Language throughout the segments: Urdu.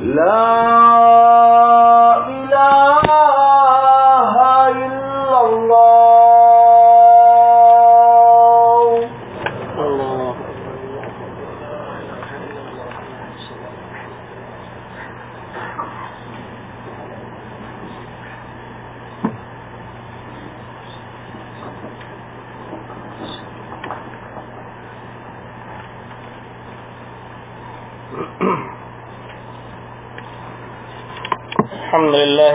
لا إله إلا الله الله الحمد لله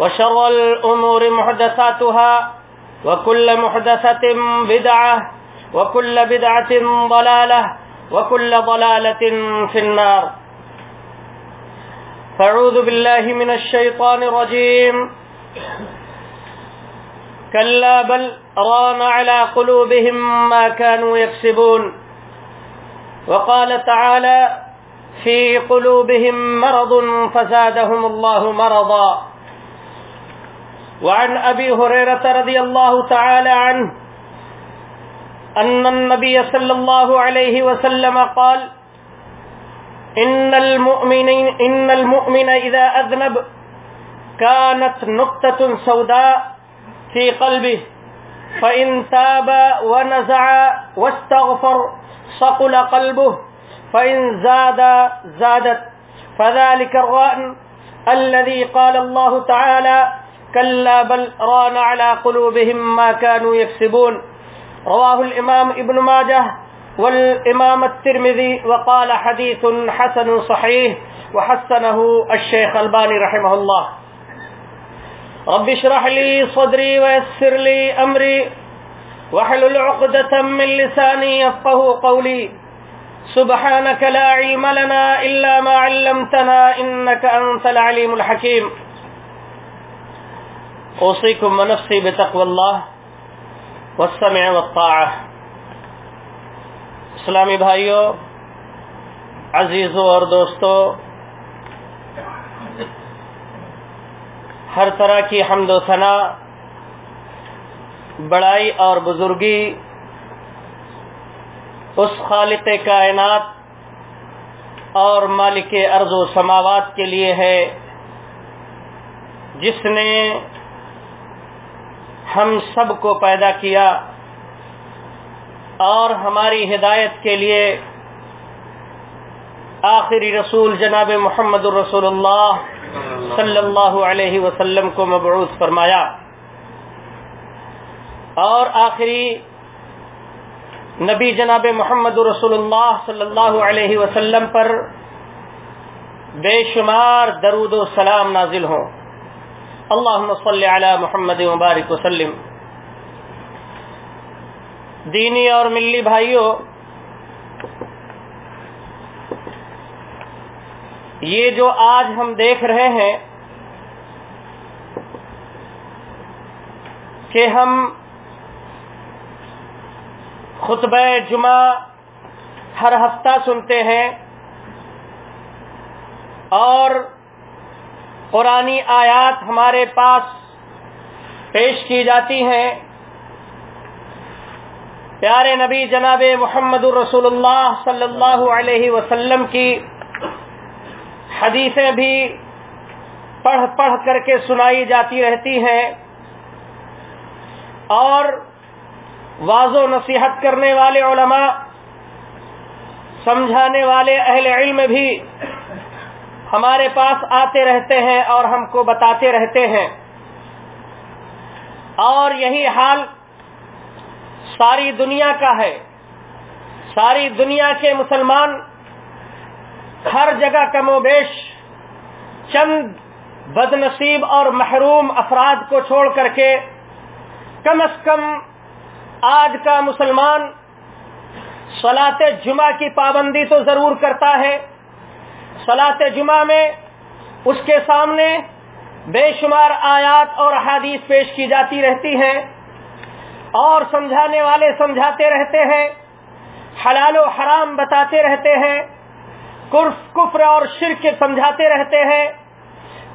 وشر الأمور محدثاتها وكل محدثة بدعة وكل بدعة ضلالة وكل ضلالة في النار. فاعوذ بالله من الشيطان الرجيم. كلا بل ران على قلوبهم ما كانوا يكسبون. وقال تعالى في قلوبهم مرض فزادهم الله مرضا. وعن أبي هريرة رضي الله تعالى عنه أن النبي صلى الله عليه وسلم قال إن المؤمن, إن المؤمن إذا أذنب كانت نقطة سوداء في قلبه فإن تاب ونزع واستغفر صقل قلبه فإن زاد زادت. فذلك الرأن الذي قال الله تعالى كلا بل ران على قلوبهم ما كانوا يكسبون. رواه الإمام ابن ماجه والإمام الترمذي وقال حديث حسن صحيح وحسنه الشيخ الباني رحمه الله. رب اشرح لي صدري ويسر لي أمري وحلل عقدة من لساني يفقه قولي. سبحانك لا علم لنا إلا ما علمتنا إنك أنت العليم الحكيم. أوصيكم ونفسي بتقوى الله والسمع والطاعة. اسلامی بھائیوں عزیزوں اور دوستوں ہر طرح کی حمد و ثنا، بڑائی اور بزرگی، اس خالق کائنات اور مالک ارض و سماوات کے لیے ہے، جس نے ہم سب کو پیدا کیا اور ہماری ہدایت کے لیے آخری رسول جناب محمد الرسول اللہ صلی اللہ علیہ وسلم کو مبعوث فرمایا اور آخری نبی جناب محمد رسول اللہ صلی اللہ علیہ وسلم پر بے شمار درود و سلام نازل ہوں۔ اللہم صلی علی محمد مبارک وسلم. دینی اور ملی بھائیوں یہ جو آج ہم دیکھ رہے ہیں کہ ہم خطبہ جمعہ ہر ہفتہ سنتے ہیں اور قرآنی آیات ہمارے پاس پیش کی جاتی ہیں۔ پیارے نبی جناب محمد الرسول اللہ صلی اللہ علیہ وسلم کی حدیثیں بھی پڑھ پڑھ کر کے سنائی جاتی رہتی ہیں اور واض و نصیحت کرنے والے علماء، سمجھانے والے اہل علم بھی ہمارے پاس آتے رہتے ہیں اور ہم کو بتاتے رہتے ہیں۔ اور یہی حال ساری دنیا کا ہے۔ ساری دنیا کے مسلمان ہر جگہ کم و بیش چند بد نصیب اور محروم افراد کو چھوڑ کر کے کم از کم آج کا مسلمان سلاط جمعہ کی پابندی تو ضرور کرتا ہے۔ سلاط جمعہ میں اس کے سامنے بے شمار آیات اور حادیث پیش کی جاتی رہتی ہیں اور سمجھانے والے سمجھاتے رہتے ہیں، حلال و حرام بتاتے رہتے ہیں، کفر اور شرک سمجھاتے رہتے ہیں،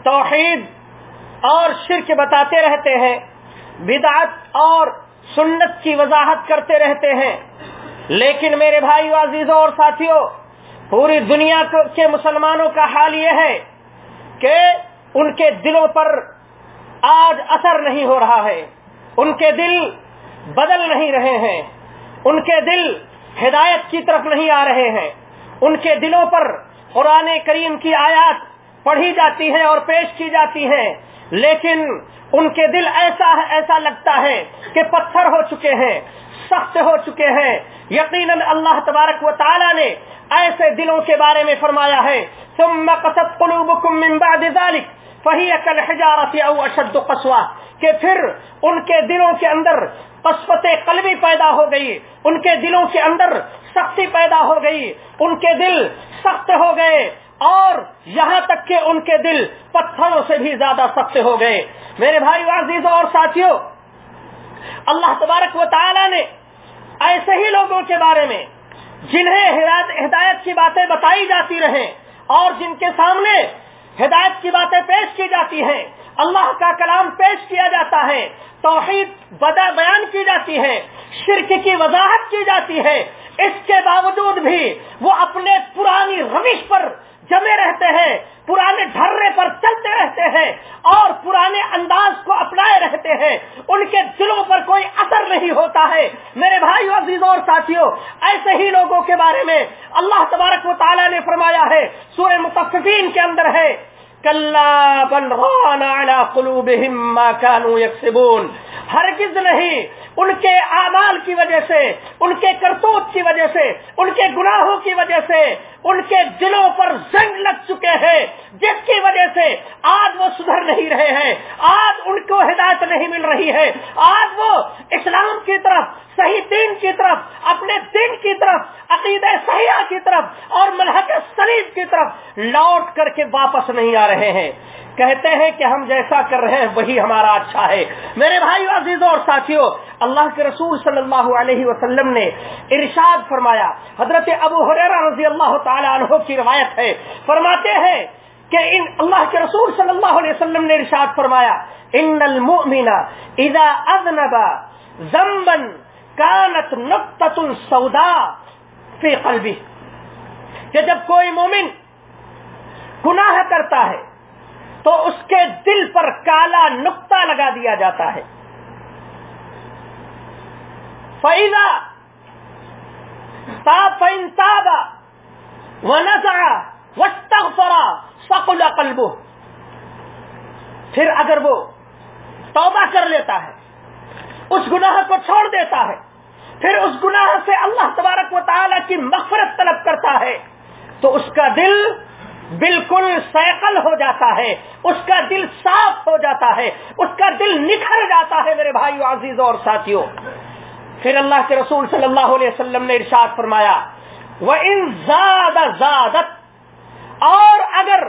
توحید اور شرک بتاتے رہتے ہیں، بدعت اور سنت کی وضاحت کرتے رہتے ہیں۔ لیکن میرے بھائی عزیزوں اور ساتھیوں پوری دنیا کے مسلمانوں کا حال یہ ہے کہ ان کے دلوں پر آج اثر نہیں ہو رہا ہے۔ ان کے دل بدل نہیں رہے ہیں۔ ان کے دل ہدایت کی طرف نہیں آ رہے ہیں۔ ان کے دلوں پر قرآن کریم کی آیات پڑھی جاتی ہیں اور پیش کی جاتی ہیں۔ لیکن ان کے دل ایسا ایسا لگتا ہے کہ پتھر ہو چکے ہیں، سخت ہو چکے ہیں۔ یقیناً اللہ تبارک و تعالی نے ایسے دلوں کے بارے میں فرمایا ہے، ثم قصد قلوبكم من بعد ذلك فهي كالحجاره او اشد قسوه کہ پھر ان کے دلوں کے اندر قسوت قلبی پیدا ہو گئی، ان کے دلوں کے اندر سختی پیدا ہو گئی، ان کے دل سخت ہو گئے، اور یہاں تک کہ ان کے دل پتھروں سے بھی زیادہ سخت ہو گئے۔ میرے بھائی عزیزوں اور ساتھیوں اللہ تبارک و تعالی نے ایسے ہی لوگوں کے بارے میں جنہیں ہدایت کی باتیں بتائی جاتی رہیں اور جن کے سامنے ہدایت کی باتیں پیش کی جاتی ہیں، اللہ کا کلام پیش کیا جاتا ہے، توحید بدا بیان کی جاتی ہے، شرک کی وضاحت کی جاتی ہے، اس کے باوجود بھی وہ اپنے پرانی روش پر جمے رہتے ہیں پرانے ڈھرے پر چلتے رہتے ہیں اور پرانے انداز کو اپنائے رہتے ہیں ان کے دلوں پر کوئی اثر نہیں ہوتا ہے میرے بھائی عزیزوں اور ساتھیوں ایسے ہی لوگوں کے بارے میں اللہ تبارک و تعالیٰ نے فرمایا ہے، سورہ متفقین کے اندر ہے کلو ہرگز نہیں، ان کے اعمال کی وجہ سے ان کے کرتوت کی وجہ سے، ان کے گناہوں کی وجہ سے، ان کے دلوں پر زنگ لگ چکے ہیں، جس کی وجہ سے آج وہ سدھر نہیں رہے ہیں، آج ان کو ہدایت نہیں مل رہی ہے، آج وہ اسلام کی طرف، صحیح دین کی طرف، اپنے دین کی طرف عقید سیاح کی طرف اور ملحق سلیب کی طرف لوٹ کر کے واپس نہیں آ رہے ہیں۔ کہتے ہیں کہ ہم جیسا کر رہے ہیں، وہی ہمارا اچھا ہے۔ میرے بھائی عزیزوں اور ساتھیوں، اللہ کے رسول صلی اللہ علیہ وسلم نے ارشاد فرمایا، حضرت ابو حریرہ رضی اللہ تعالی عنہ کی روایت ہے، فرماتے ہیں کہ ان اللہ کے رسول صلی اللہ علیہ وسلم نے ارشاد فرمایا، ان المؤمن اذا اذنب ذنبا كانت نقطه سوداء في قلبه کہ جب کوئی مومن گناہ کرتا ہے، تو اس کے دل پر کالا نقطہ لگا دیا جاتا ہے۔ فیضا فین تابا و نظرا وسطرا سکل قلبو پھر اگر وہ توبہ کر لیتا ہے، اس گناہ کو چھوڑ دیتا ہے، پھر اس گناہ سے اللہ تبارک و تعالی کی مغفرت طلب کرتا ہے، تو اس کا دل بالکل سیکل ہو جاتا ہے، اس کا دل صاف ہو جاتا ہے، اس کا دل نکھر جاتا ہے میرے بھائی عزیز اور ساتھیوں پھر اللہ کے رسول صلی اللہ علیہ وسلم نے ارشاد فرمایا وہ ان زیادہ زیادت اور اگر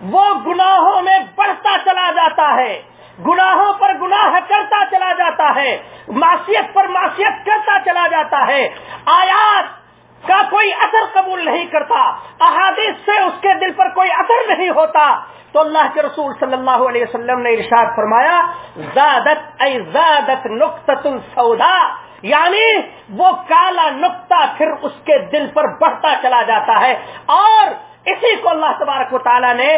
وہ گناہوں میں بڑھتا چلا جاتا ہے، گناہوں پر گناہ کرتا چلا جاتا ہے، معصیت پر معصیت کرتا چلا جاتا ہے، آیات کا کوئی اثر قبول نہیں کرتا، احادیث سے اس کے دل پر کوئی اثر نہیں ہوتا، تو اللہ کے رسول صلی اللہ علیہ وسلم نے ارشاد فرمایا، زادت، ای زادت نقطۃ سودا یعنی وہ کالا نقطہ پھر اس کے دل پر بڑھتا چلا جاتا ہے اور اسی کو اللہ تبارک و تعالیٰ نے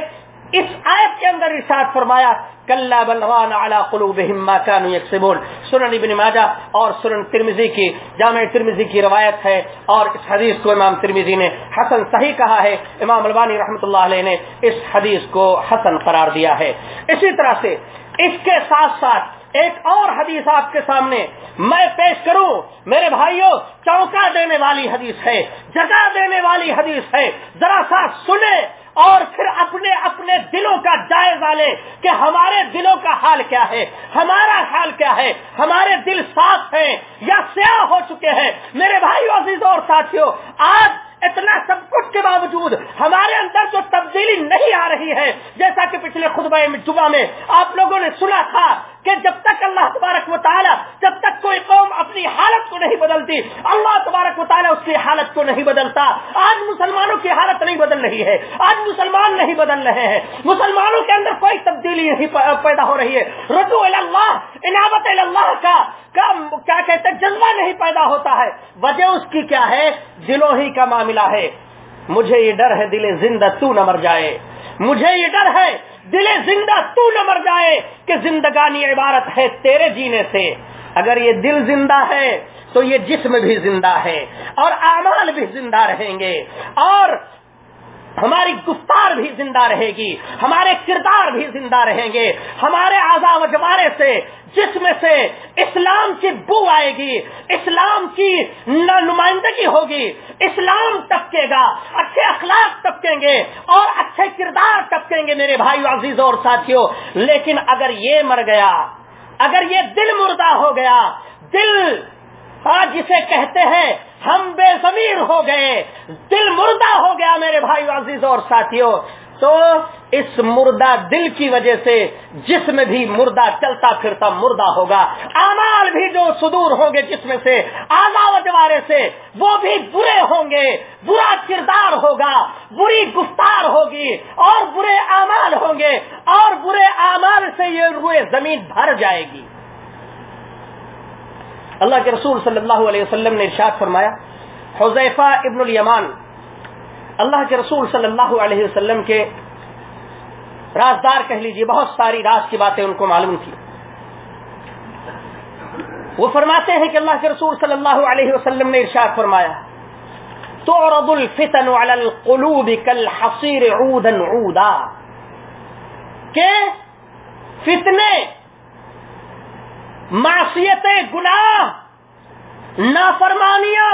اس آیت کے اندر ارشاد فرمایا کل بلوان اعلی قلوبہم ما كانوا يكسبون سنن ابن ماجہ اور سنن ترمذی کی، جامع ترمذی کی روایت ہے اور اس حدیث کو امام ترمذی نے حسن صحیح کہا ہے۔ امام البانی رحمۃ اللہ علیہ نے اس حدیث کو حسن قرار دیا ہے۔ اسی طرح سے اس کے ساتھ ساتھ ایک اور حدیث آپ کے سامنے میں پیش کروں۔ میرے بھائیوں چونکا دینے والی حدیث ہے، جگہ دینے والی حدیث ہے۔ ذرا سا سنے اور پھر اپنے اپنے دلوں کا جائزہ لے کہ ہمارے دلوں کا حال کیا ہے، ہمارا حال کیا ہے، ہمارے دل صاف ہیں یا سیاہ ہو چکے ہیں۔ میرے بھائی عزیز اور ساتھیوں آج اتنا سب کچھ کے باوجود ہمارے اندر جو تبدیلی نہیں آ رہی ہے، جیسا کہ پچھلے خطبہ جمعہ میں آپ لوگوں نے سنا تھا کہ جب تک اللہ تبارک و تعالیٰ، جب تک کوئی قوم اپنی حالت کو نہیں بدلتی، اللہ تبارک و تعالیٰ اس کی حالت کو نہیں بدلتا۔ آج مسلمانوں کی حالت نہیں بدل رہی ہے۔ آج مسلمان نہیں بدل رہے ہیں۔ مسلمانوں کے اندر کوئی تبدیلی نہیں پیدا ہو رہی ہے۔ رجوع اللہ، عنابت اللہ کا کیا کہتے جذبہ نہیں پیدا ہوتا ہے۔ وجہ اس کی کیا ہے؟ دلوں ہی کا معاملہ ہے۔ مجھے یہ ڈر ہے دل زندہ تو نہ مر جائے۔ مجھے یہ ڈر ہے دل زندہ تو نہ مر جائے کہ زندگانی عبارت ہے تیرے جینے سے۔ اگر یہ دل زندہ ہے تو یہ جسم بھی زندہ ہے اور اعمال بھی زندہ رہیں گے۔ اور ہماری گفتار بھی زندہ رہے گی، ہمارے کردار بھی زندہ رہیں گے، ہمارے آزا و جمارے سے، جسم سے اسلام کی بو آئے گی، اسلام کی نمائندگی ہوگی، اسلام ٹپکے گا، اچھے اخلاق ٹپکیں گے اور اچھے کردار ٹپکیں گے میرے بھائی عزیز اور ساتھیوں لیکن اگر یہ مر گیا، اگر یہ دل مردہ ہو گیا، دل جسے کہتے ہیں، ہم بے ضمیر ہو گئے۔ دل مردہ ہو گیا میرے بھائی عزیز اور ساتھیوں۔ تو اس مردہ دل کی وجہ سے جسم بھی مردہ چلتا پھرتا مردہ ہوگا۔ امال بھی جو صدور ہوں گے جسم سے، آزا وجوارے سے، وہ بھی برے ہوں گے۔ برا کردار ہوگا، بری گفتار ہوگی اور برے امال ہوں گے اور برے امال سے یہ روئے زمین بھر جائے گی۔ اللہ کے رسول صلی اللہ علیہ وسلم نے ارشاد فرمایا، حذیفہ ابن الیمان، اللہ کے رسول صلی اللہ علیہ وسلم کے رازدار کہہ لیجیے بہت ساری راز کی باتیں ان کو معلوم تھی۔ وہ فرماتے ہیں کہ اللہ کے رسول صلی اللہ علیہ وسلم نے ارشاد فرمایا، تعرض الفتن على القلوب كالحصير عودا عودا، کہ فتنے معصیت گناہ، نافرمانیاں،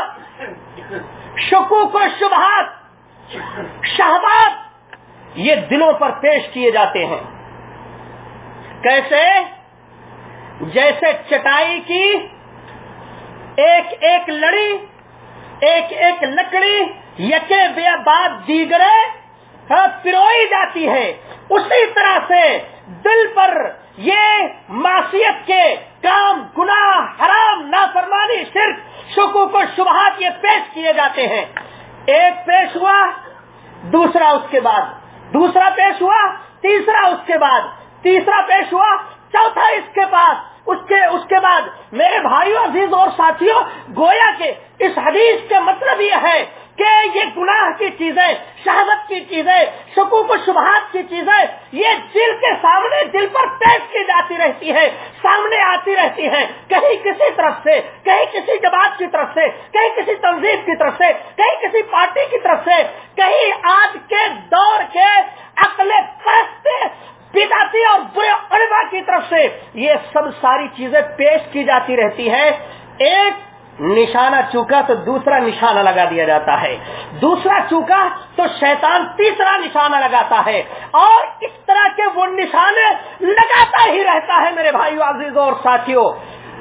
شکوک و شبہات شہبات یہ دلوں پر پیش کیے جاتے ہیں۔ کیسے؟ جیسے چٹائی کی ایک ایک لڑی، ایک ایک لکڑی یکے بے بعد دیگرے ہاں پروئی جاتی ہے۔ اسی طرح سے دل پر یہ معصیت کے کام گناہ حرام نافرمانی شرک شکو کو شبہات یہ پیش کیے جاتے ہیں ایک پیش ہوا دوسرا اس کے بعد. دوسرا پیش ہوا، تیسرا اس کے بعد. تیسرا پیش ہوا، چوتھا اس کے پاس. اس کے اس کے بعد. میرے بھائیوں، عزیز اور ساتھیوں، گویا کے اس حدیث کے مطلب یہ ہے کہ یہ گناہ کی چیزیں شہادت کی چیزیں شکوک و شبہات کی چیزیں، یہ دل کے سامنے دل پر پیش کی جاتی رہتی ہے سامنے آتی رہتی ہے کہیں کسی طرف سے، کہیں کسی جماعت کی طرف سے، کہیں کسی تنظیم کی طرف سے، کہیں کسی پارٹی کی طرف سے، کہیں آج کے دور کے عقل پرست بداتی اور برے علماء کی طرف سے یہ سب ساری چیزیں پیش کی جاتی رہتی ہے ایک نشانہ چوکا تو دوسرا نشانہ لگا دیا جاتا ہے۔ دوسرا چوکا تو شیطان تیسرا نشانہ لگاتا ہے۔ اور اس طرح کے وہ نشانے لگاتا ہی رہتا ہے میرے بھائیو عزیزوں اور ساتھیوں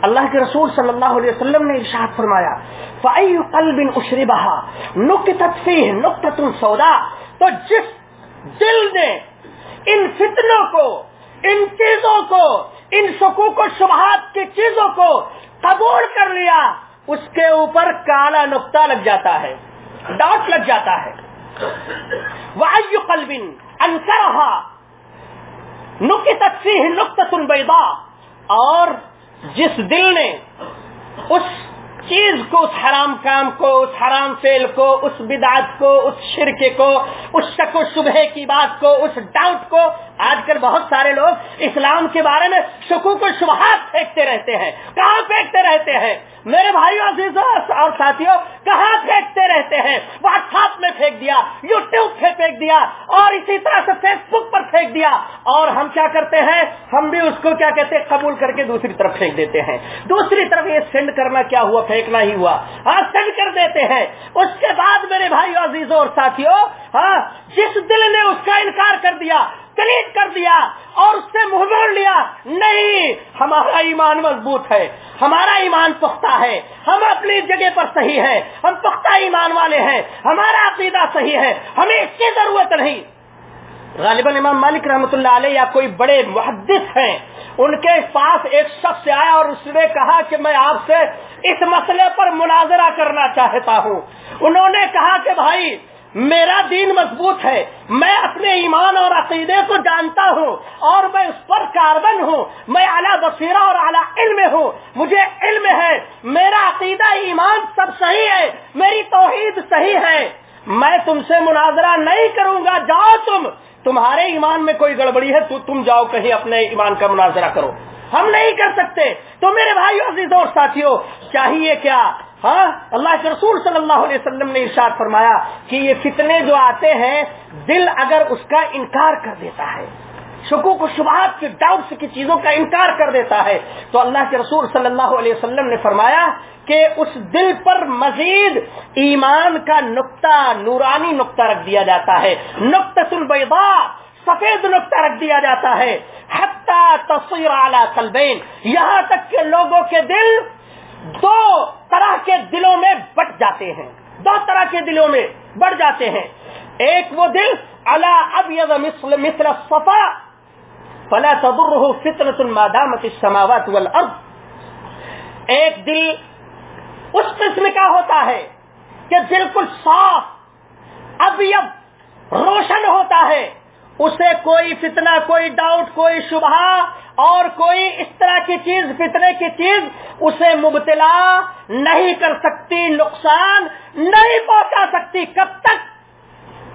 اللہ کے رسول صلی اللہ علیہ وسلم نے ارشاد فرمایا فعی قلب اشری بہا نک تفصیح نقط سودا تو جس دل نے ان فتنوں کو، ان چیزوں کو، ان شکوک و شبہات کی چیزوں کو قبول کر لیا اس کے اوپر کالا نقطہ لگ جاتا ہے، ڈاٹ لگ جاتا ہے۔ وہ قلبن انکرہا نکتت فیہ نقطۃ بیضاء اور جس دل نے اس چیز کو، اس حرام کام کو، اس حرام فیل کو، اس بدعت کو، اس شرک کو، اس شک و شبہ کی بات کو، اس ڈاؤٹ کو۔ آج کل بہت سارے لوگ اسلام کے بارے میں شکوک و شبہات پھینکتے رہتے ہیں۔ کہاں پھینکتے رہتے ہیں؟ میرے بھائیوں عزیزوں اور ساتھیوں کہاں پھینکتے رہتے ہیں؟ واٹس ایپ میں پھینک دیا۔ یوٹیوب پھینک دیا اور اسی طرح سے فیس بک پر پھینک دیا اور ہم کیا کرتے ہیں؟ ہم بھی اس کو کیا کہتے ہیں؟ قبول کر کے دوسری طرف پھینک دیتے ہیں۔ دوسری طرف یہ سینڈ کرنا کیا ہوا؟ پھینکنا ہی ہوا۔ ہاں سینڈ کر دیتے ہیں۔ اس کے بعد میرے بھائی عزیزوں اور ساتھیوں ہاں جس دل نے اس کا انکار کر دیا ڈلیٹ کر دیا اور اس سے منہ موڑ لیا۔ نہیں، ہمارا ایمان مضبوط ہے، ہمارا ایمان پختہ ہے، ہم اپنی جگہ پر صحیح ہے ہم پختہ ایمان والے ہیں، ہمارا عقیدہ صحیح ہے، ہمیں اس کی ضرورت نہیں۔ غالباً امام مالک رحمۃ اللہ علیہ یا کوئی بڑے محدث ہیں، ان کے پاس ایک شخص آیا اور اس نے کہا کہ میں آپ سے اس مسئلے پر مناظرہ کرنا چاہتا ہوں۔ انہوں نے کہا کہ بھائی میرا دین مضبوط ہے، میں اپنے ایمان اور عقیدے کو جانتا ہوں اور میں اس پر کاربن ہوں، میں اعلیٰ بصیرہ اور اعلیٰ علم ہوں۔ مجھے علم ہے، میرا عقیدہ ایمان سب صحیح ہے، میری توحید صحیح ہے۔ میں تم سے مناظرہ نہیں کروں گا، جاؤ تم۔ تمہارے ایمان میں کوئی گڑبڑی ہے، تو تم جاؤ کہیں اپنے ایمان کا مناظرہ کرو۔ ہم نہیں کر سکتے۔ تو میرے بھائی عزیزوں اور ساتھیوں چاہیے کیا؟ ہاں؟ اللہ کے رسول صلی اللہ علیہ وسلم نے ارشاد فرمایا کہ یہ فتنے جو آتے ہیں، دل اگر اس کا انکار کر دیتا ہے شکو کو شبہات کی ڈاؤٹس کی چیزوں کا انکار کر دیتا ہے، تو اللہ کے رسول صلی اللہ علیہ وسلم نے فرمایا کہ اس دل پر مزید ایمان کا نقطہ، نورانی نقطہ رکھ دیا جاتا ہے۔ نقطہ البیضاء سفید نقطہ رکھ دیا جاتا ہے۔ حتی تصویر اعلی قلبین۔ یہاں تک کہ لوگوں کے دل دو طرح کے دلوں میں بٹ جاتے ہیں۔ دو طرح کے دلوں میں بڑھ جاتے ہیں۔ ایک وہ دل اللہ اب مثل صفا فلا تضره فتنة ما دامت السماوات والارض ایک دل اس قسم کا ہوتا ہے کہ بالکل صاف ابیب روشن ہوتا ہے۔ اسے کوئی فتنہ، کوئی ڈاؤٹ کوئی شبہ اور کوئی اس طرح کی چیز، فتنے کی چیز اسے مبتلا نہیں کر سکتی، نقصان نہیں پہنچا سکتی۔ کب تک؟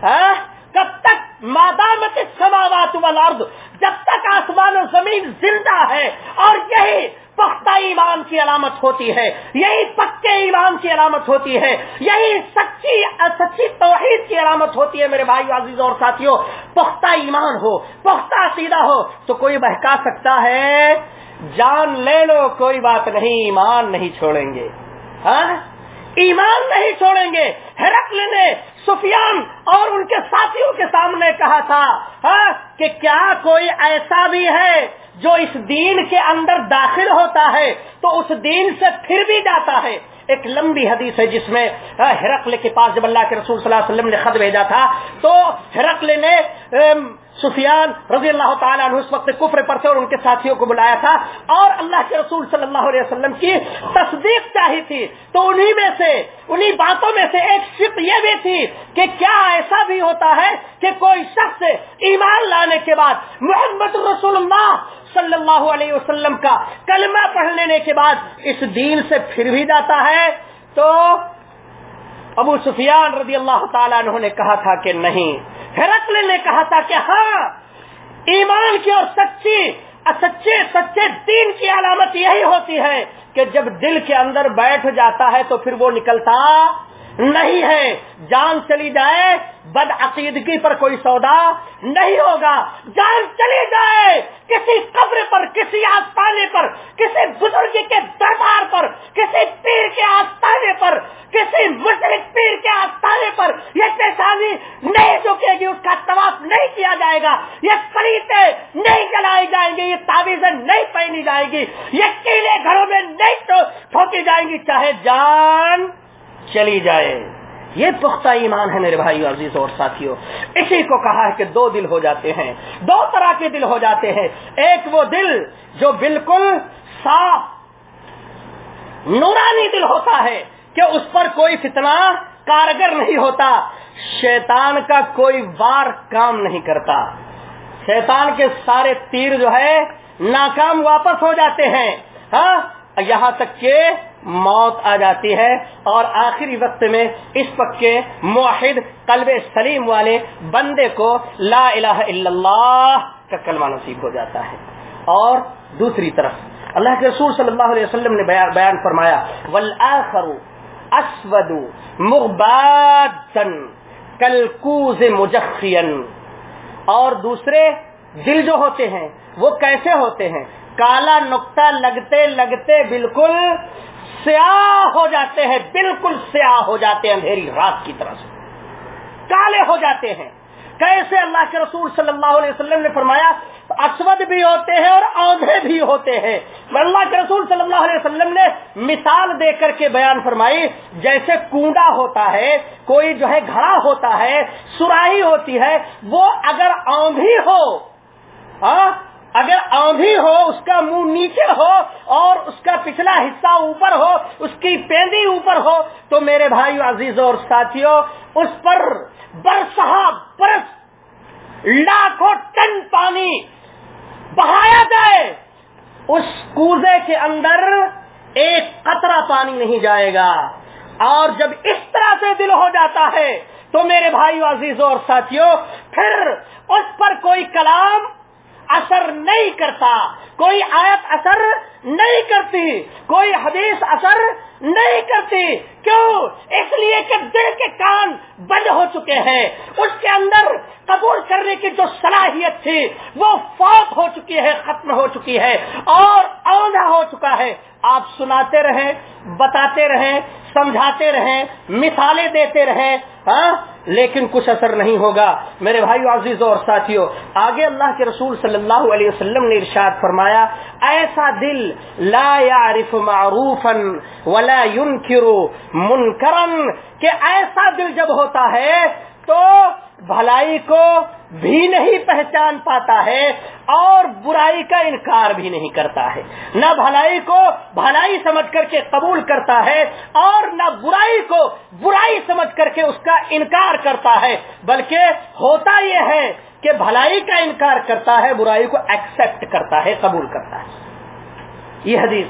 ہاں؟ کب تک مادامت سماوات والارض جب تک آسمان و زمین زندہ ہے اور یہی پختہ ایمان کی علامت ہوتی ہے، یہی پکے ایمان کی علامت ہوتی ہے، یہی سچی سچی توحید کی علامت ہوتی ہے میرے بھائی عزیز اور ساتھیوں پختہ ایمان ہو، پختہ سیدھا ہو تو کوئی بہکا سکتا ہے، جان لے لو، کوئی بات نہیں، ایمان نہیں چھوڑیں گے۔ ہاں؟ ایمان نہیں چھوڑیں گے۔ ہرکل نے سفیان اور ان کے ساتھیوں کے سامنے کہا تھا ہاں کہ کیا کوئی ایسا بھی ہے جو اس دین کے اندر داخل ہوتا ہے تو اس دین سے پھر بھی جاتا ہے؟ ایک لمبی حدیث ہے جس میں ہاں، ہرقل کے پاس جب اللہ کے رسول صلی اللہ علیہ وسلم نے خط بھیجا تھا، تو ہرقل نے سفیان رضی اللہ تعالیٰ عنہ اس وقت کفر پر تھے اور ان کے ساتھیوں کو بلایا تھا اور اللہ کے رسول صلی اللہ علیہ وسلم کی تصدیق چاہی تھی۔ تو انہی میں سے، انہی باتوں میں سے ایک شک یہ بھی تھی کہ کیا ایسا بھی ہوتا ہے کہ کوئی شخص ایمان لانے کے بعد محمد رسول اللہ صلی اللہ علیہ وسلم کا کلمہ پڑھ لینے کے بعد اس دین سے پھر بھی جاتا ہے۔ تو ابو سفیان رضی اللہ تعالیٰ عنہ نے کہا تھا کہ نہیں۔ ہرکل نے کہا تھا کہ ہاں ایمان کی اور سچی، سچے سچے دین کی علامت یہی ہوتی ہے کہ جب دل کے اندر بیٹھ جاتا ہے تو پھر وہ نکلتا نہیں ہے۔ جان چلی جائے، بد عقیدگی پر کوئی سودا نہیں ہوگا۔ جان چلی جائے، کسی قبر پر، کسی آستانے پر، کسی بزرگ کے دربار پر، کسی پیر کے آستانے پر، کسی مشرق پیر کے آستانے پر یہ پیشانی نہیں جھکے گی اس کا طواف نہیں کیا جائے گا یہ خریدے نہیں جلائی جائیں گے یہ تعویذیں نہیں پہنی جائے گی یہ کیلے گھروں میں نہیں ٹھوکی جائیں گی چاہے جان چلی جائے۔ یہ پختہ ایمان ہے میرے بھائی عزیز اور ساتھیوں۔ اسی کو کہا ہے کہ دو دل ہو جاتے ہیں۔ دو طرح کے دل ہو جاتے ہیں۔ ایک وہ دل جو بالکل صاف، نورانی دل ہوتا ہے کہ اس پر کوئی فتنہ کارگر نہیں ہوتا۔ شیطان کا کوئی وار کام نہیں کرتا۔ شیطان کے سارے تیر جو ہے، ناکام واپس ہو جاتے ہیں۔ ہاں یہاں تک کہ موت آ جاتی ہے اور آخری وقت میں اس پکے معاہد قلب سلیم والے بندے کو لا الہ الا اللہ کا کلمہ نصیب ہو جاتا ہے۔ اور دوسری طرف اللہ کے رسول صلی اللہ علیہ وسلم نے بیان فرمایا، والآخر اسود مغبادن کلکوز مجخین اور دوسرے دل جو ہوتے ہیں، وہ کیسے ہوتے ہیں؟ کالا نقطہ لگتے لگتے بالکل سیاہ ہو جاتے ہیں، بالکل سیاہ ہو جاتے ہیں اندھیری رات کی طرح سے۔ کالے ہو جاتے ہیں۔ کیسے اللہ کے رسول صلی اللہ علیہ وسلم نے فرمایا، اسود بھی ہوتے ہیں اور آندھے بھی ہوتے ہیں۔ اللہ کے رسول صلی اللہ علیہ وسلم نے مثال دے کر کے بیان فرمائی، جیسے کنڈا ہوتا ہے، کوئی جو ہے گھڑا ہوتا ہے، سراہی ہوتی ہے، وہ اگر آندھی ہو ہاں، اگر آندھی ہو، اس کا منہ نیچے ہو اور اس کا پچھلا حصہ اوپر ہو، اس کی پیندی اوپر ہو، تو میرے بھائی عزیزوں اور ساتھیوں، اس پر برسہ برس لاکھوں ٹن پانی بہایا جائے۔ اس کوزے کے اندر ایک قطرہ پانی نہیں جائے گا۔ اور جب اس طرح سے دل ہو جاتا ہے، تو میرے بھائی عزیزوں اور ساتھیوں، پھر اس پر کوئی کلام اثر نہیں کرتا کوئی آیت اثر نہیں کرتی کوئی حدیث اثر نہیں کرتی۔ کیوں؟ اس لیے کہ دل کے کان بند ہو چکے ہیں۔ اس کے اندر قبول کرنے کی جو صلاحیت تھی، وہ فوت ہو چکی ہے، ختم ہو چکی ہے اور اونا ہو چکا ہے۔ آپ سناتے رہیں، بتاتے رہیں، سمجھاتے رہیں، مثالیں دیتے رہیں۔ ہاں؟ لیکن کچھ اثر نہیں ہوگا۔ میرے بھائی عزیزوں اور ساتھیوں، آگے اللہ کے رسول صلی اللہ علیہ وسلم نے ارشاد فرمایا ایسا دل لا يعرف معروفا ولا ينكر منکرا کہ ایسا دل جب ہوتا ہے تو بھلائی کو بھی نہیں پہچان پاتا ہے اور برائی کا انکار بھی نہیں کرتا ہے۔ نہ بھلائی کو بھلائی سمجھ کر کے قبول کرتا ہے اور نہ برائی کو برائی سمجھ کر کے اس کا انکار کرتا ہے۔ بلکہ ہوتا یہ ہے کہ بھلائی کا انکار کرتا ہے، برائی کو ایکسپٹ کرتا ہے، قبول کرتا ہے۔ یہ حدیث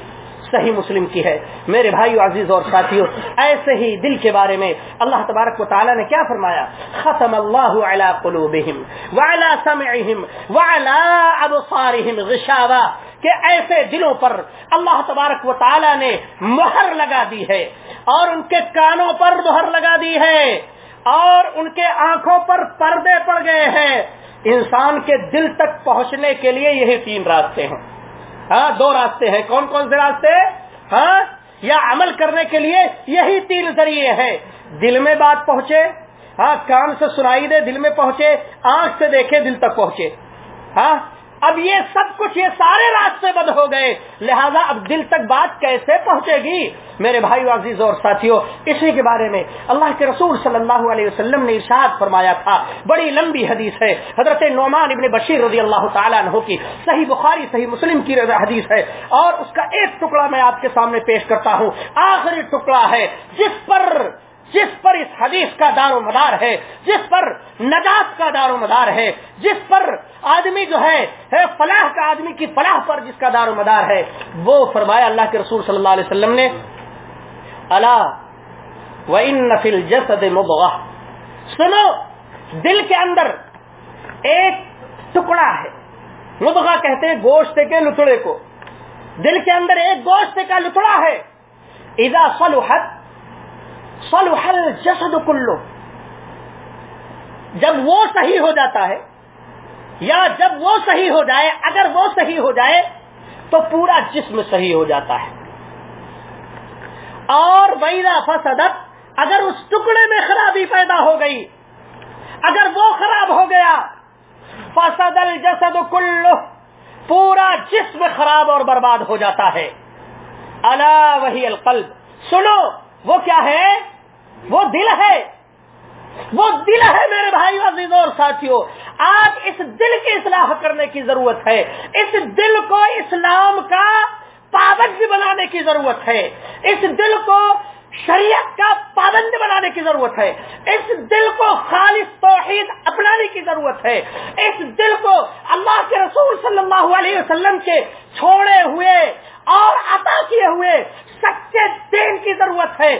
صحیح مسلم کی ہے۔ میرے بھائی عزیز اور ساتھیوں ایسے ہی دل کے بارے میں اللہ تبارک و تعالی نے کیا فرمایا؟ ختم اللہ علی قلوبہم وعلی سمعہم وعلی ابصارہم غشاوہ۔ کہ ایسے دلوں پر اللہ تبارک و تعالی نے مہر لگا دی ہے اور ان کے کانوں پر مہر لگا دی ہے اور ان کے آنکھوں پر پردے پڑ گئے ہیں۔ انسان کے دل تک پہنچنے کے لیے یہی تین راستے ہیں ہاں دو راستے ہیں۔ کون کون سے راستے؟ ہاں یا عمل کرنے کے لیے یہی تین ذریعے ہیں۔ دل میں بات پہنچے ہاں کام سے سنائی دے، دل میں پہنچے، آنکھ سے دیکھے، دل تک پہنچے۔ ہاں اب یہ سب کچھ یہ سارے راستے بند ہو گئے۔ لہذا اب دل تک بات کیسے پہنچے گی؟ میرے بھائی عزیز اور ساتھیوں اسی کے بارے میں اللہ کے رسول صلی اللہ علیہ وسلم نے ارشاد فرمایا تھا۔ بڑی لمبی حدیث ہے۔ حضرت نعمان ابن بشیر رضی اللہ تعالیٰ عنہ کی صحیح بخاری، صحیح مسلم کی حدیث ہے۔ اور اس کا ایک ٹکڑا میں آپ کے سامنے پیش کرتا ہوں۔ آخری ٹکڑا ہے جس پر جس پر اس حدیث کا دار و مدار ہے، جس پر نجات کا دار و مدار ہے، جس پر آدمی جو ہے فلاح کا آدمی کی فلاح پر جس کا دار و مدار ہے، وہ فرمایا اللہ کے رسول صلی اللہ علیہ وسلم نے اللہ و ان نفل جسد سنو، دل کے اندر ایک ٹکڑا ہے مبغا کہتے ہیں گوشت کے لتڑے کو، دل کے اندر ایک گوشت کا لتڑا ہے، اذا صلحت صلح الجسد کلو۔ جب وہ صحیح ہو جاتا ہے یا جب وہ صحیح ہو جائے، اگر وہ صحیح ہو جائے، تو پورا جسم صحیح ہو جاتا ہے۔ اور ویرا فسدت، اگر اس ٹکڑے میں خرابی پیدا ہو گئی، اگر وہ خراب ہو گیا، فسد الجسد کلو پورا جسم خراب اور برباد ہو جاتا ہے۔ اللہ وہی القلب۔ سنو، وہ کیا ہے؟ وہ دل ہے۔ وہ دل ہے میرے بھائی عزیزوں اور ساتھیوں آج اس دل کی اصلاح کرنے کی ضرورت ہے۔ اس دل کو اسلام کا پابند بنانے کی ضرورت ہے۔ اس دل کو شریعت کا پابند بنانے کی ضرورت ہے۔ اس دل کو خالص توحید اپنانے کی ضرورت ہے۔ اس دل کو اللہ کے رسول صلی اللہ علیہ وسلم کے چھوڑے ہوئے اور عطا کیے ہوئے سچے دین کی ضرورت ہے۔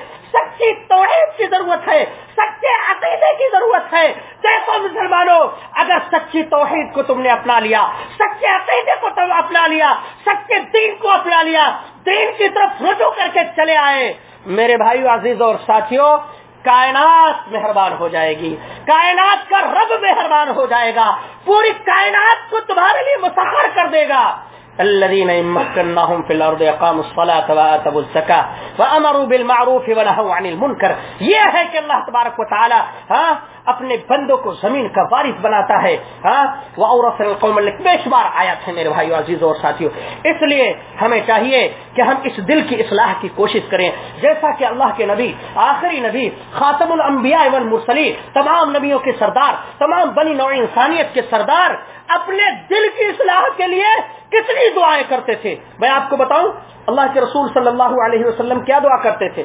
کی ضرورت ہے، سچے عقیدے کی ضرورت ہے۔ دیکھو مسلمانوں، اگر سچی توحید کو تم نے اپنا لیا، سچے عقیدے کو تم اپنا لیا، سچے دین کو اپنا لیا، دین کی طرف رجوع کر کے چلے آئے، میرے بھائی عزیز اور ساتھیوں کائنات مہربان ہو جائے گی۔ کائنات کا رب مہربان ہو جائے گا۔ پوری کائنات کو تمہارے لیے مسخر کر دے گا۔ الذين مكناهم في الارض اقاموا الصلاه واتوا الزكاه وامروا بالمعروف ونهوا عن المنكر. یہ ہے کہ اللہ تبارک و تعالی ہاں اپنے بندوں کو زمین کا وارث بناتا ہے ہاں وہ القوم بے شمار آیات ہیں میرے بھائیو عزیز اور ساتھیوں۔ اس لیے ہمیں چاہیے کہ ہم اس دل کی اصلاح کی کوشش کریں۔ جیسا کہ اللہ کے نبی، آخری نبی، خاتم الانبیاء والمرسلین، تمام نبیوں کے سردار، تمام بنی نوع انسانیت کے سردار اپنے دل کی اصلاح کے لیے کتنی دعائیں کرتے تھے؟ میں آپ کو بتاؤں، اللہ کے رسول صلی اللہ علیہ وسلم کیا دعا کرتے تھے؟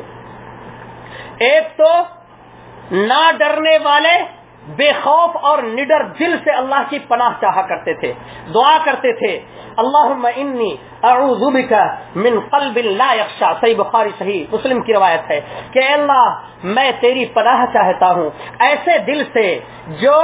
ایک تو نہ ڈرنے والے بے خوف اور نڈر دل سے اللہ کی پناہ چاہا کرتے تھے، دعا کرتے تھے اللہ انی اعوذ بک من قلب لا یخشا صحیح بخاری، صحیح مسلم کی روایت ہے کہ اے اللہ، میں تیری پناہ چاہتا ہوں۔ ایسے دل سے جو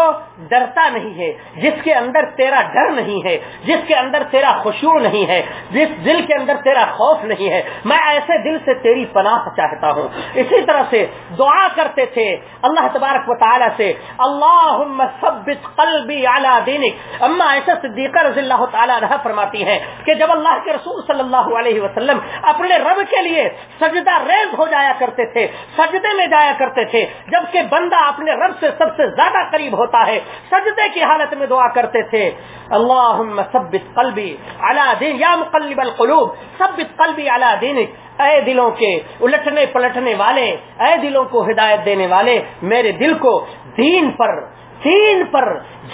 ڈرتا نہیں ہے، جس کے اندر تیرا ڈر نہیں ہے، جس کے اندر تیرا خوشبو نہیں ہے، جس دل کے اندر تیرا خوف نہیں ہے، میں ایسے دل سے تیری پناہ چاہتا ہوں۔ اسی طرح سے دعا کرتے تھے اللہ تبارک و تعالی سے اللہ ثبت قلبی اعلی دینک۔ اما ایسا صدیقہ رضی اللہ تعالی رہا فرماتی ہیں کہ جب اللہ کے رسول صلی اللہ علیہ وسلم اپنے رب کے لیے سجدہ ریز ہو جایا کرتے تھے، سجدے میں جایا کرتے تھے، جبکہ بندہ اپنے رب سے سب سے زیادہ قریب ہوتا ہے، سجدے کی حالت میں دعا کرتے تھے۔ اللہ ثبت قلبی علی دین، یا مقلب القلوب، ثبت قلبی علی دینک اے دلوں کے الٹنے پلٹنے والے، اے دلوں کو ہدایت دینے والے، میرے دل کو دین پر دین پر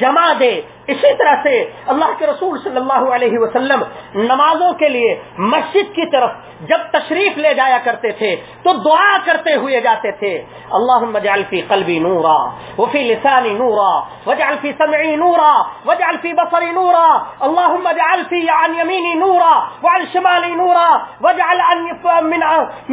جمع دے۔ اسی طرح سے اللہ کے رسول صلی اللہ علیہ وسلم نمازوں کے لیے مسجد کی طرف جب تشریف لے جایا کرتے تھے، تو دعا کرتے ہوئے جاتے تھے۔ اللہ فی قلبی نورا وفی لسانی نورا وجعل فی سمعی نورا وجعل فی بصری نورا۔ اللهم اجعل عن يميني نورا وعن شمالي نورا واجعل من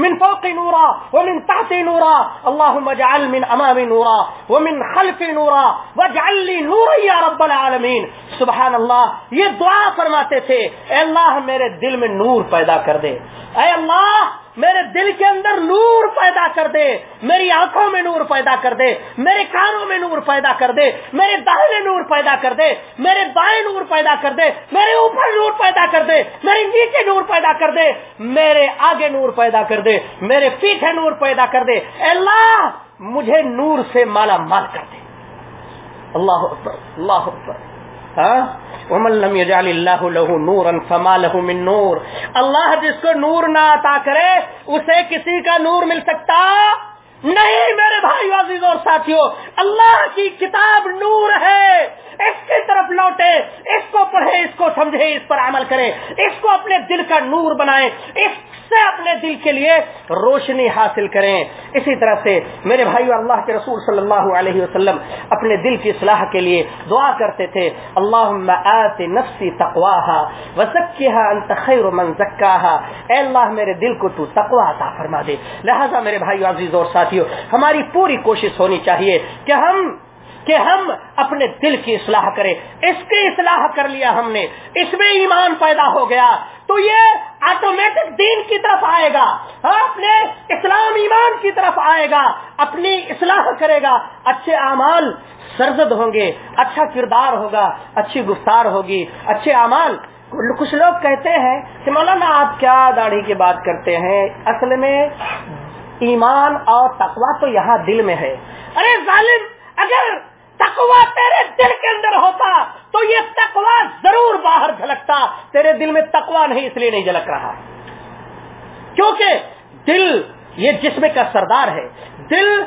من فوقي نورا ومن تحتي نورا۔ اللهم اجعل من امامي نورا ومن خلفي نورا واجعل لي نورا يا رب العالمين سبحان اللہ یہ دعا فرماتے تھے اے اللہ میرے دل میں نور پیدا کر دے اے اللہ میرے دل کے اندر نور پیدا کر دے میری آنکھوں میں نور پیدا کر دے میرے کانوں میں نور پیدا کر دے میرے داہنے نور پیدا کر دے میرے بائیں نور پیدا کر دے میرے اوپر نور پیدا کر دے میرے نیچے نور پیدا کر دے میرے آگے نور پیدا کر دے میرے پیچھے نور پیدا کر دے اے اللہ مجھے نور سے مالا مال کر دے اللہ اکبر اللہ اکبر۔ نور۔ اللہ جس کو نور نہ عطا کرے، اسے کسی کا نور مل سکتا نہیں، میرے بھائی عزیز اور ساتھیوں اللہ کی کتاب نور ہے۔ اس کی طرف لوٹے، اس کو پڑھے، اس کو سمجھے، اس پر عمل کرے، اس کو اپنے دل کا نور بنائے، اس سے اپنے دل کے لیے روشنی حاصل کریں۔ اسی طرح سے میرے بھائی اللہ کے رسول صلی اللہ علیہ وسلم اپنے دل کی اصلاح کے لیے دعا کرتے تھے اللہ آت نفسی تقواہا وزکیہا انت خیر من زکاہا۔ اے اللہ، میرے دل کو تو تقوا عطا فرما دے۔ لہذا میرے بھائی عزیز اور ساتھیوں ہماری پوری کوشش ہونی چاہیے کہ ہم کہ ہم اپنے دل کی اصلاح کریں۔ اس کی اصلاح کر لیا ہم نے۔ اس میں ایمان پیدا ہو گیا۔ تو یہ آٹومیٹک دین کی طرف آئے گا۔ ہاں، اپنے اسلام ایمان کی طرف آئے گا۔ اپنی اصلاح کرے گا۔ اچھے اعمال سرزد ہوں گے۔ اچھا کردار ہوگا۔ اچھی گفتار ہوگی۔ اچھے اعمال۔ کچھ لوگ کہتے ہیں کہ مولانا، آپ کیا داڑھی کی بات کرتے ہیں؟ اصل میں ایمان اور تقوا تو یہاں دل میں ہے۔ ارے ظالم، اگر تقوا تیرے دل کے اندر ہوتا تو یہ تقوا ضرور باہر جھلکتا۔ تیرے دل میں تقوا نہیں، اس لیے نہیں جھلک رہا۔ کیونکہ دل یہ جسم کا سردار ہے۔ دل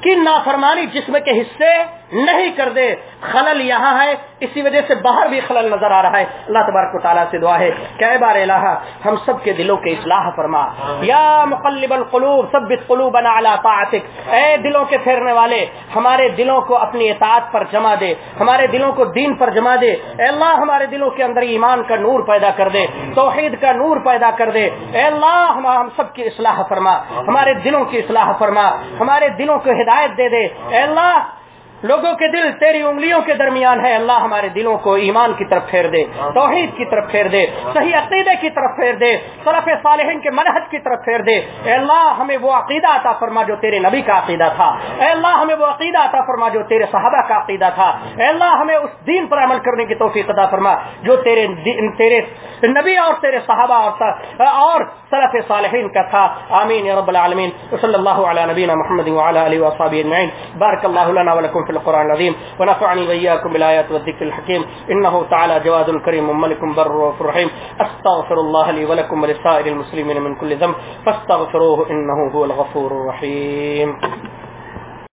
کی نافرمانی جسم کے حصے نہیں کر دے، خلل یہاں ہے، اسی وجہ سے باہر بھی خلل نظر آ رہا ہے۔ اللہ تبارک و تعالیٰ سے دعا ہے۔ کہ بار الہ، ہم سب کے دلوں کے اصلاح فرما۔ یا مقلب القلوب سب قلوبنا علی طاعتک۔ اے دلوں کے پھیرنے والے، ہمارے دلوں کو اپنی اطاعت پر جمع دے۔ ہمارے دلوں کو دین پر جمع دے۔ اے اللہ، ہمارے دلوں کے اندر ایمان کا نور پیدا کر دے، توحید کا نور پیدا کر دے۔ اے اللہ ہم سب کی اصلاح فرما۔ ہمارے دلوں کی اصلاح فرما۔ ہمارے دلوں کو ہدایت دے دے۔ اے اللہ لوگوں کے دل تیری انگلیوں کے درمیان ہے۔ اللہ ہمارے دلوں کو ایمان کی طرف پھیر دے، توحید کی طرف پھیر دے، صحیح عقیدے کی طرف پھیر دے صرف صالحین کے منحج کی طرف پھیر دے۔ اے اللہ، ہمیں وہ عقیدہ عطا فرما جو تیرے نبی کا عقیدہ تھا۔ اے اللہ، ہمیں وہ عقیدہ عطا فرما جو تیرے صحابہ کا عقیدہ تھا۔ اے اللہ، ہمیں اس دین پر عمل کرنے کی توفیق عطا فرما جو تیرے تیرے نبی اور تیرے صحابہ اور اور صرف صالحین کا تھا۔ آمین یا رب العالمین۔ صلی اللہ علیہ نبینا محمد وعلى اله وصحبه اجمعين بارك لنا ولكم في القرآن العظيم. ونفعني وإياكم بالآيات والذكر الحكيم. إنه تعالى جواد كريم ملك بر وغفور رحيم. أستغفر الله لي ولكم ولسائر المسلمين من كل ذنب. فاستغفروه إنه هو الغفور الرحيم.